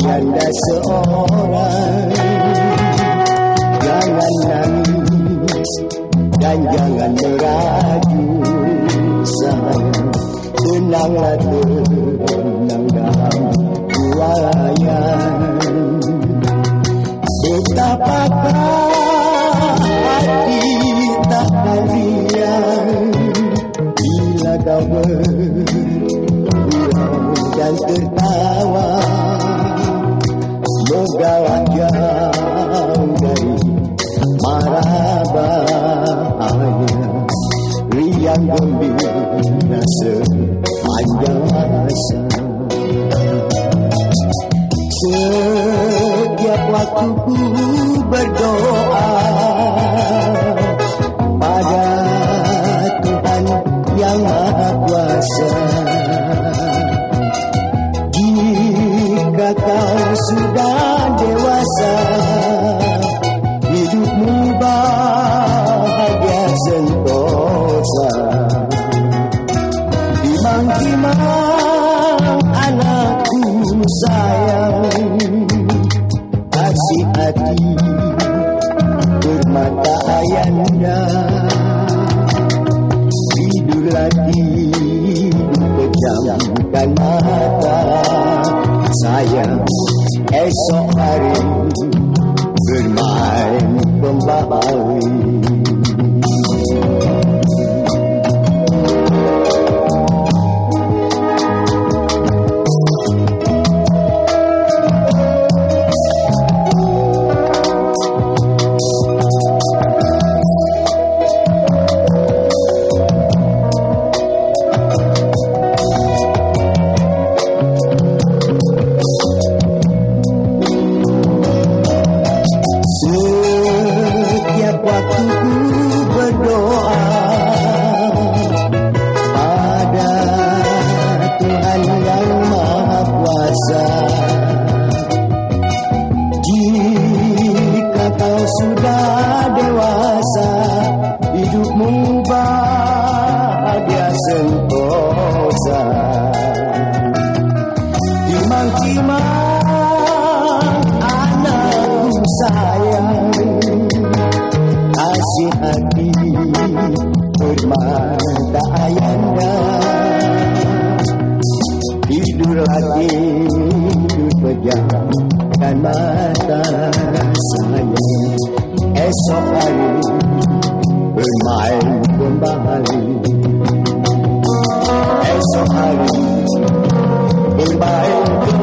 Tuhan seorang Jangan nangis dan jangan meraju sang Tenanglah tenang dalam kuayan Betapa hati tak kalian Bila kau berhubung dan tertawa moga jauh dari marah bahaya riang gembira sepanjang masa setiap waktu ku berdoa sudah dewasa. Hidupmu bahagia sentosa. Timang-timang anakku sayang. Kasih hati bermata ayanda tidur lagi pejamkan mata sayang esok hari bermain kembali Kasih hati bermata ayanda. Tidur lagi tidur pejamkan mata sayang Esok hari bermain kembali. Esok hari bermain